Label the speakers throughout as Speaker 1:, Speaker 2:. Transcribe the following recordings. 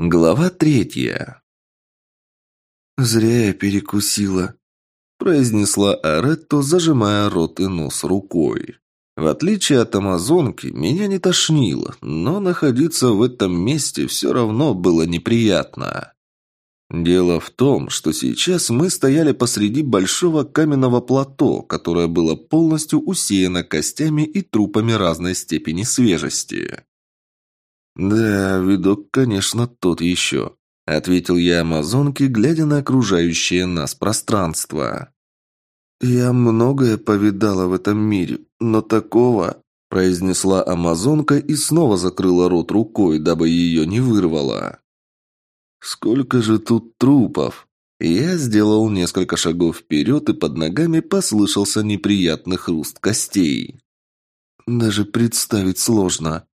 Speaker 1: Глава третья. «Зря я перекусила», – произнесла Аретто, зажимая рот и нос рукой. В отличие от амазонки, меня не тошнило, но находиться в этом месте все равно было неприятно. Дело в том, что сейчас мы стояли посреди большого каменного плато, которое было полностью усеяно костями и трупами разной степени свежести. «Да, видок, конечно, тот еще», — ответил я амазонке, глядя на окружающее нас пространство. «Я многое повидала в этом мире, но такого...» – произнесла амазонка и снова закрыла рот рукой, дабы ее не вырвало. «Сколько же тут трупов!» Я сделал несколько шагов вперед, и под ногами послышался неприятный хруст костей. «Даже представить сложно», —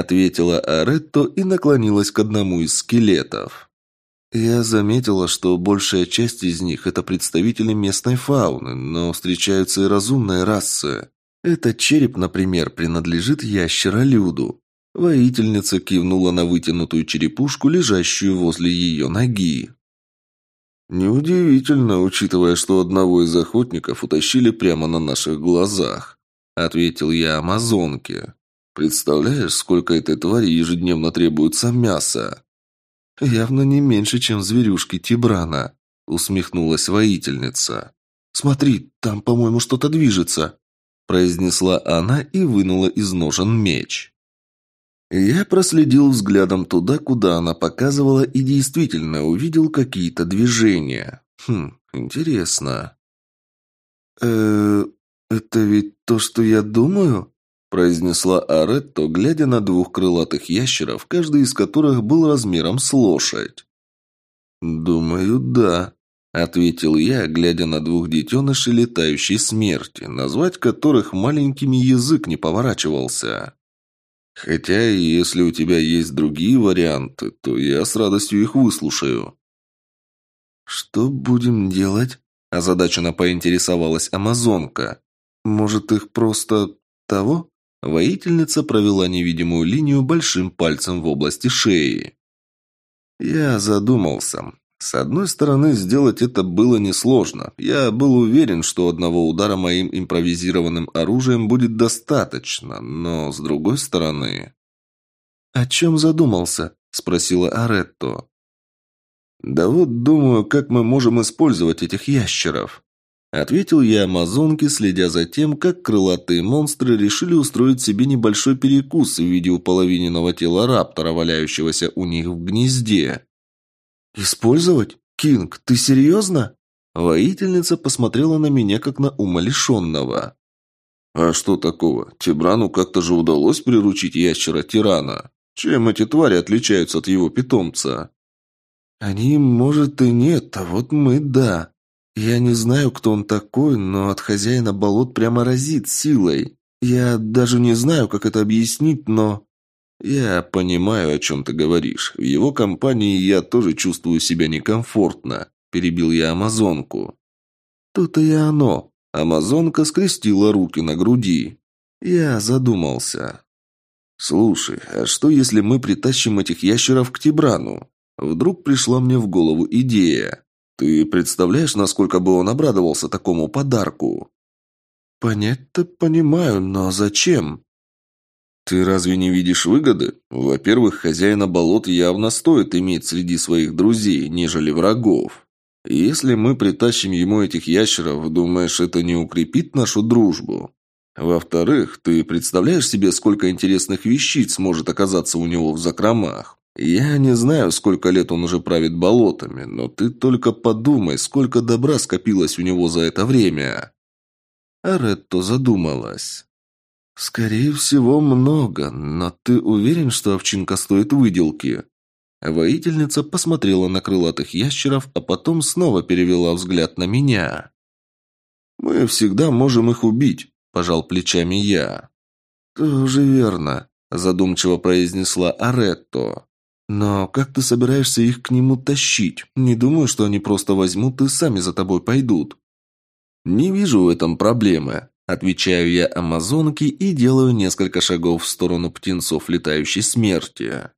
Speaker 1: ответила Аретто и наклонилась к одному из скелетов. Я заметила, что большая часть из них – это представители местной фауны, но встречаются и разумные расы. Этот череп, например, принадлежит ящеролюду. Воительница кивнула на вытянутую черепушку, лежащую возле ее ноги. «Неудивительно, учитывая, что одного из охотников утащили прямо на наших глазах», – ответил я амазонке. «Представляешь, сколько этой твари ежедневно требуется мяса?» «Явно не меньше, чем зверюшки Тибрана», — усмехнулась воительница. «Смотри, там, по-моему, что-то движется», — произнесла она и вынула из ножен меч. Я проследил взглядом туда, куда она показывала, и действительно увидел какие-то движения. Хм, интересно. э это ведь то, что я думаю?» Произнесла Аретто, глядя на двух крылатых ящеров, каждый из которых был размером с лошадь. «Думаю, да», — ответил я, глядя на двух детенышей летающей смерти, назвать которых маленькими язык не поворачивался. «Хотя, если у тебя есть другие варианты, то я с радостью их выслушаю». «Что будем делать?» – озадаченно поинтересовалась Амазонка. «Может, их просто... того?» Воительница провела невидимую линию большим пальцем в области шеи. Я задумался. С одной стороны, сделать это было несложно. Я был уверен, что одного удара моим импровизированным оружием будет достаточно, но с другой стороны... «О чем задумался?» – спросила Аретто. «Да вот думаю, как мы можем использовать этих ящеров. Ответил я амазонке, следя за тем, как крылатые монстры решили устроить себе небольшой перекус в виде уполовиненного тела раптора, валяющегося у них в гнезде. «Использовать? Кинг, ты серьезно?» Воительница посмотрела на меня, как на умалишенного. «А что такого? Тибрану как-то же удалось приручить ящера-тирана. Чем эти твари отличаются от его питомца?» «Они, может, и нет, а вот мы – да», я не знаю, кто он такой, но от хозяина болот прямо разит силой. Я даже не знаю, как это объяснить, но... Я понимаю, о чем ты говоришь. В его компании я тоже чувствую себя некомфортно. Перебил я амазонку. То-то и оно. Амазонка скрестила руки на груди. Я задумался. «Слушай, а что, если мы притащим этих ящеров к Тибрану?» Вдруг пришла мне в голову идея. Ты представляешь, насколько бы он обрадовался такому подарку? Понять-то понимаю, но зачем? Ты разве не видишь выгоды? Во-первых, хозяина болот явно стоит иметь среди своих друзей, нежели врагов. Если мы притащим ему этих ящеров, думаешь, это не укрепит нашу дружбу? Во-вторых, ты представляешь себе, сколько интересных вещиц может оказаться у него в закромах? «Я не знаю, сколько лет он уже правит болотами, но ты только подумай, сколько добра скопилось у него за это время». Аретто задумалась. «Скорее всего, много, но ты уверен, что овчинка стоит выделки?» Воительница посмотрела на крылатых ящеров, а потом снова перевела взгляд на меня. «Мы всегда можем их убить», – пожал плечами я. «Тоже верно», – задумчиво произнесла Аретто. Но как ты собираешься их к нему тащить? Не думаю, что они просто возьмут и сами за тобой пойдут. Не вижу в этом проблемы. Отвечаю я амазонке и делаю несколько шагов в сторону птенцов летающей смерти.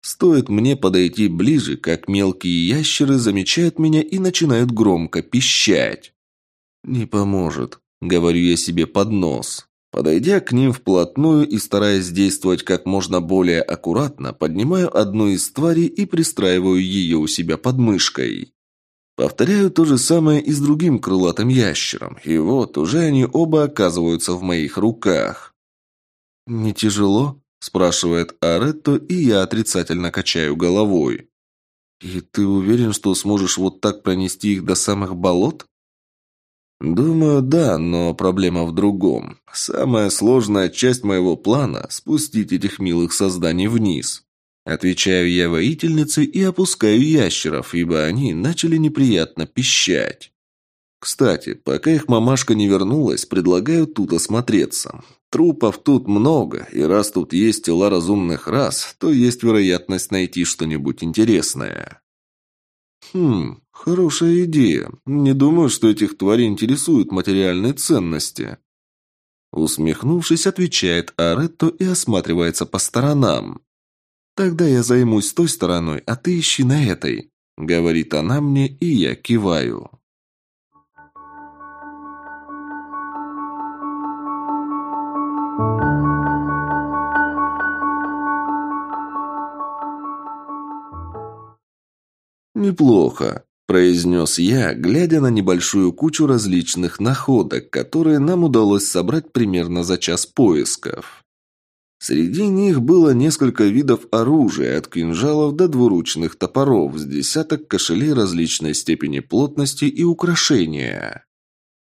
Speaker 1: Стоит мне подойти ближе, как мелкие ящеры замечают меня и начинают громко пищать. «Не поможет», — говорю я себе под нос. Подойдя к ним вплотную и стараясь действовать как можно более аккуратно, поднимаю одну из тварей и пристраиваю ее у себя под мышкой. Повторяю то же самое и с другим крылатым ящером, и вот уже они оба оказываются в моих руках. «Не тяжело?» – спрашивает Аретто, и я отрицательно качаю головой. «И ты уверен, что сможешь вот так пронести их до самых болот?» «Думаю, да, но проблема в другом. Самая сложная часть моего плана – спустить этих милых созданий вниз. Отвечаю я воительнице и опускаю ящеров, ибо они начали неприятно пищать. Кстати, пока их мамашка не вернулась, предлагаю тут осмотреться. Трупов тут много, и раз тут есть тела разумных рас, то есть вероятность найти что-нибудь интересное. Хм, хорошая идея. Не думаю, что этих тварей интересуют материальные ценности. Усмехнувшись, отвечает Аретто и осматривается по сторонам. «Тогда я займусь той стороной, а ты ищи на этой», — говорит она мне, и я киваю. «Неплохо», – произнес я, глядя на небольшую кучу различных находок, которые нам удалось собрать примерно за час поисков. Среди них было несколько видов оружия, от кинжалов до двуручных топоров, с десяток кошелей различной степени плотности и украшения.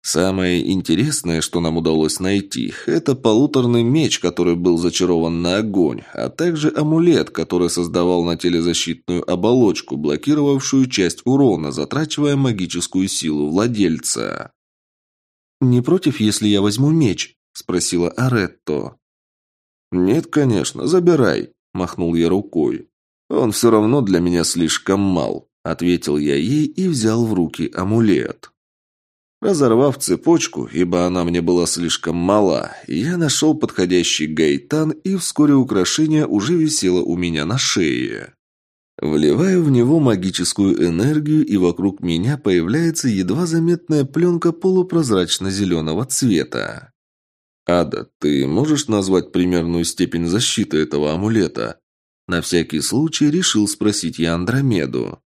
Speaker 1: Самое интересное, что нам удалось найти, это полуторный меч, который был зачарован на огонь, а также амулет, который создавал на теле защитную оболочку, блокировавшую часть урона, затрачивая магическую силу владельца. «Не против, если я возьму меч?» – спросила Аретто. «Нет, конечно, забирай», – махнул я рукой. «Он все равно для меня слишком мал», – ответил я ей и взял в руки амулет. Разорвав цепочку, ибо она мне была слишком мала, я нашел подходящий гайтан, и вскоре украшение уже висело у меня на шее. Вливаю в него магическую энергию, и вокруг меня появляется едва заметная пленка полупрозрачно-зеленого цвета. «Ада, ты можешь назвать примерную степень защиты этого амулета?» На всякий случай решил спросить я Андромеду.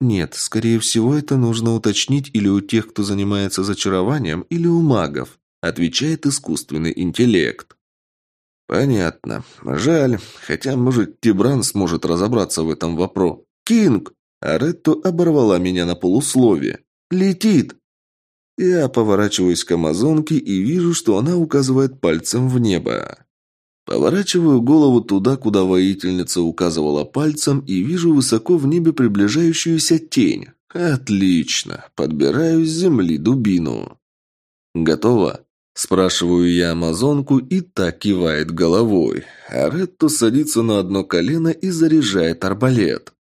Speaker 1: «Нет, скорее всего, это нужно уточнить или у тех, кто занимается зачарованием, или у магов», отвечает искусственный интеллект. «Понятно. Жаль. Хотя, может, Тибран сможет разобраться в этом вопросе. Кинг!» Аретто оборвала меня на полусловие. «Летит!» Я поворачиваюсь к амазонке и вижу, что она указывает пальцем в небо. Поворачиваю голову туда, куда воительница указывала пальцем, и вижу высоко в небе приближающуюся тень. Отлично. Подбираю с земли дубину. Готово? Спрашиваю я амазонку, и так кивает головой. А Ретто садится на одно колено и заряжает арбалет.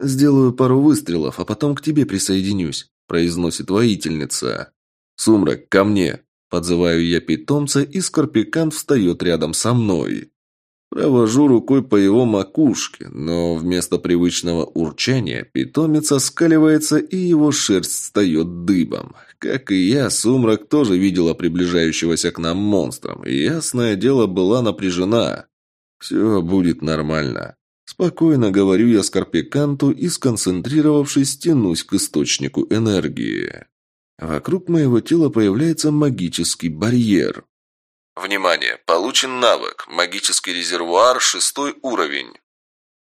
Speaker 1: «Сделаю пару выстрелов, а потом к тебе присоединюсь», произносит воительница. «Сумрак, ко мне!» Подзываю я питомца, и скорпикант встает рядом со мной. Провожу рукой по его макушке, но вместо привычного урчания питомец оскаливается, и его шерсть встает дыбом. Как и я, Сумрак тоже видела приближающегося к нам монстром, и, ясное дело, была напряжена. «Все будет нормально». Спокойно говорю я Скорпиканту и, сконцентрировавшись, тянусь к источнику энергии. Вокруг моего тела появляется магический барьер. Внимание! Получен навык. Магический резервуар, шестой уровень.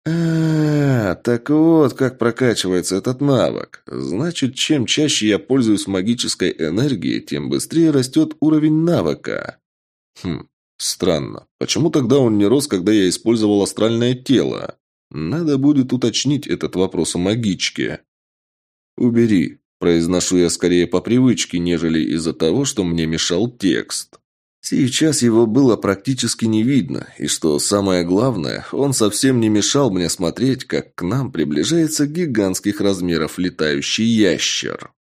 Speaker 1: А, так вот, как прокачивается этот навык. Значит, чем чаще я пользуюсь магической энергией, тем быстрее растет уровень навыка. Хм, странно. Почему тогда он не рос, когда я использовал астральное тело? Надо будет уточнить этот вопрос у магички. Убери. Произношу я скорее по привычке, нежели из-за того, что мне мешал текст. Сейчас его было практически не видно, и что самое главное, он совсем не мешал мне смотреть, как к нам приближается гигантских размеров летающий ящер.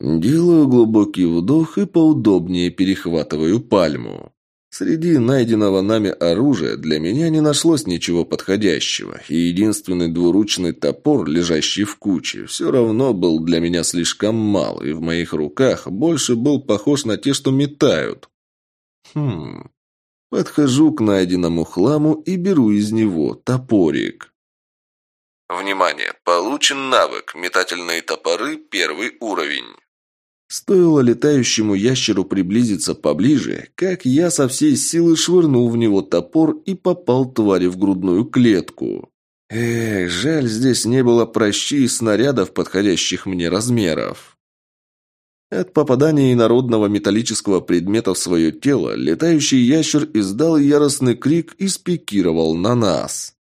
Speaker 1: Делаю глубокий вдох и поудобнее перехватываю пальму. Среди найденного нами оружия для меня не нашлось ничего подходящего, и единственный двуручный топор, лежащий в куче, все равно был для меня слишком мал, и в моих руках больше был похож на те, что метают. Хм... Подхожу к найденному хламу и беру из него топорик. Внимание! Получен навык «Метательные топоры. Первый уровень». Стоило летающему ящеру приблизиться поближе, как я со всей силы швырнул в него топор и попал твари в грудную клетку. Эх, жаль, здесь не было прощи и снарядов, подходящих мне размеров. От попадания инородного металлического предмета в свое тело летающий ящер издал яростный крик и спикировал на нас.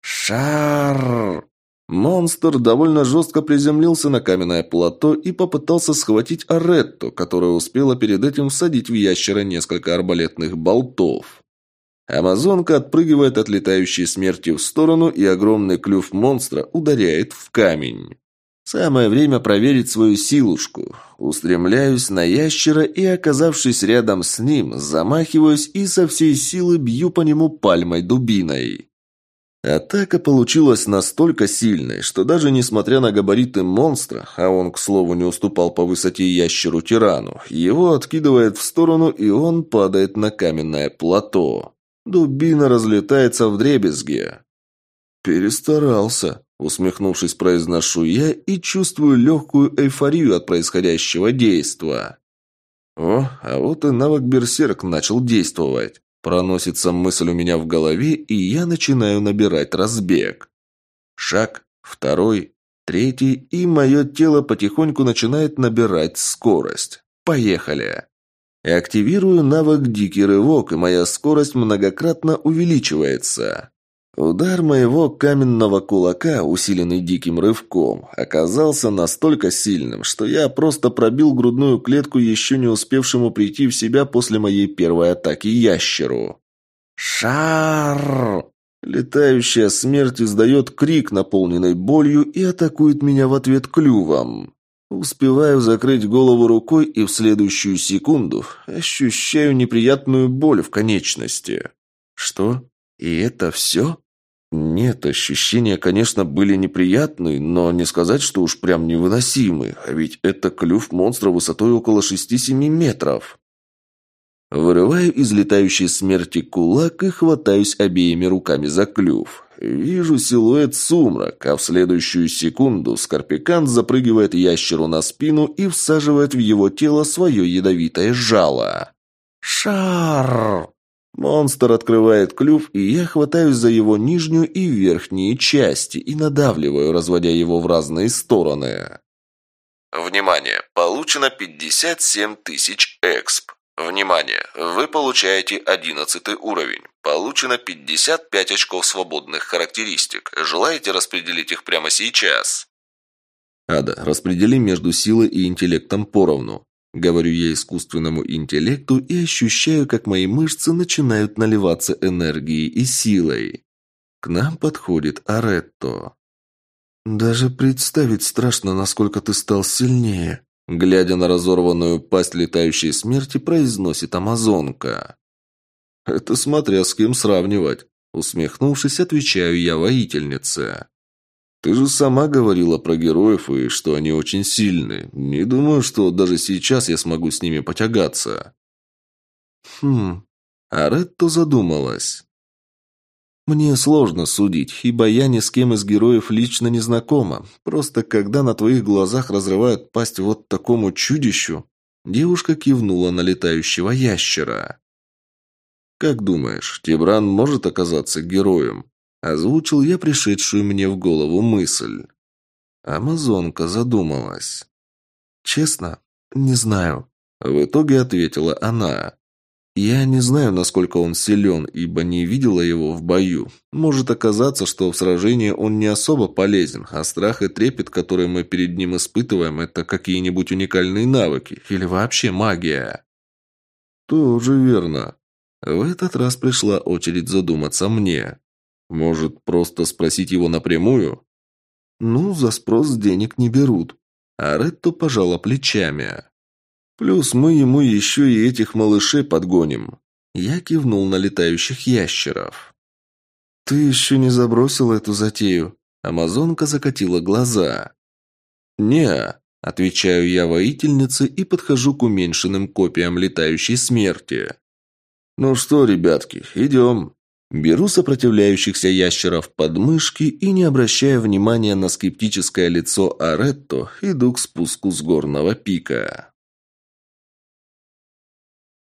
Speaker 1: «Шар!» Монстр довольно жестко приземлился на каменное плато и попытался схватить Аретту, которая успела перед этим всадить в ящера несколько арбалетных болтов. Амазонка отпрыгивает от летающей смерти в сторону, и огромный клюв монстра ударяет в камень. Самое время проверить свою силушку. Устремляюсь на ящера и, оказавшись рядом с ним, замахиваюсь и со всей силы бью по нему пальмой дубиной. Атака получилась настолько сильной, что даже несмотря на габариты монстра, а он, к слову, не уступал по высоте ящеру-тирану, его откидывает в сторону, и он падает на каменное плато. Дубина разлетается в дребезге. «Перестарался», — усмехнувшись, произношу я и чувствую легкую эйфорию от происходящего действа. О, а вот и навык Берсерк начал действовать. Проносится мысль у меня в голове, и я начинаю набирать разбег. Шаг, второй, третий, и мое тело потихоньку начинает набирать скорость. Поехали! Активирую навык «Дикий рывок», и моя скорость многократно увеличивается. Удар моего каменного кулака, усиленный диким рывком, оказался настолько сильным, что я просто пробил грудную клетку еще не успевшему прийти в себя после моей первой атаки ящеру. «Шар!» Летающая смерть издает крик, наполненный болью, и атакует меня в ответ клювом. Успеваю закрыть голову рукой и в следующую секунду ощущаю неприятную боль в конечности. Что? И это все? Нет, ощущения, конечно, были неприятные, но не сказать, что уж прям невыносимые, а ведь это клюв монстра высотой около 6-7 метров. Вырываю из летающей смерти кулак и хватаюсь обеими руками за клюв. Вижу силуэт сумрак, а в следующую секунду Скорпикант запрыгивает ящеру на спину и всаживает в его тело свое ядовитое жало. «Шар!» Монстр открывает клюв, и я хватаюсь за его нижнюю и верхние части и надавливаю, разводя его в разные стороны. Внимание! Получено 57 тысяч эксп. Внимание! Вы получаете 11 уровень. Получено 55 очков свободных характеристик. Желаете распределить их прямо сейчас? Ада, распредели между силой и интеллектом поровну. Говорю я искусственному интеллекту и ощущаю, как мои мышцы начинают наливаться энергией и силой. К нам подходит Аретто. «Даже представить страшно, насколько ты стал сильнее», глядя на разорванную пасть летающей смерти, произносит Амазонка. «Это смотря с кем сравнивать», усмехнувшись, отвечаю я воительнице. Ты же сама говорила про героев и что они очень сильные. Не думаю, что даже сейчас я смогу с ними потягаться. Хм. А Ретто задумалась. Мне сложно судить, ибо я ни с кем из героев лично не знакома. Просто когда на твоих глазах разрывают пасть вот такому чудищу, девушка кивнула на летающего ящера. Как думаешь, Тибран может оказаться героем? Озвучил я пришедшую мне в голову мысль. Амазонка задумалась. «Честно, не знаю», — в итоге ответила она. «Я не знаю, насколько он силен, ибо не видела его в бою. Может оказаться, что в сражении он не особо полезен, а страх и трепет, которые мы перед ним испытываем, это какие-нибудь уникальные навыки или вообще магия». «Тоже верно», в этот раз пришла очередь задуматься мне. Может, просто спросить его напрямую? Ну, за спрос денег не берут. А Ретто пожала плечами. Плюс мы ему еще и этих малышей подгоним. Я кивнул на летающих ящеров. «Ты еще не забросил эту затею?» Амазонка закатила глаза. «Не», – отвечаю я воительнице и подхожу к уменьшенным копиям летающей смерти. «Ну что, ребятки, идем». Беру сопротивляющихся ящеров под мышки и, не обращая внимания на скептическое лицо Аретто, иду к спуску с горного пика.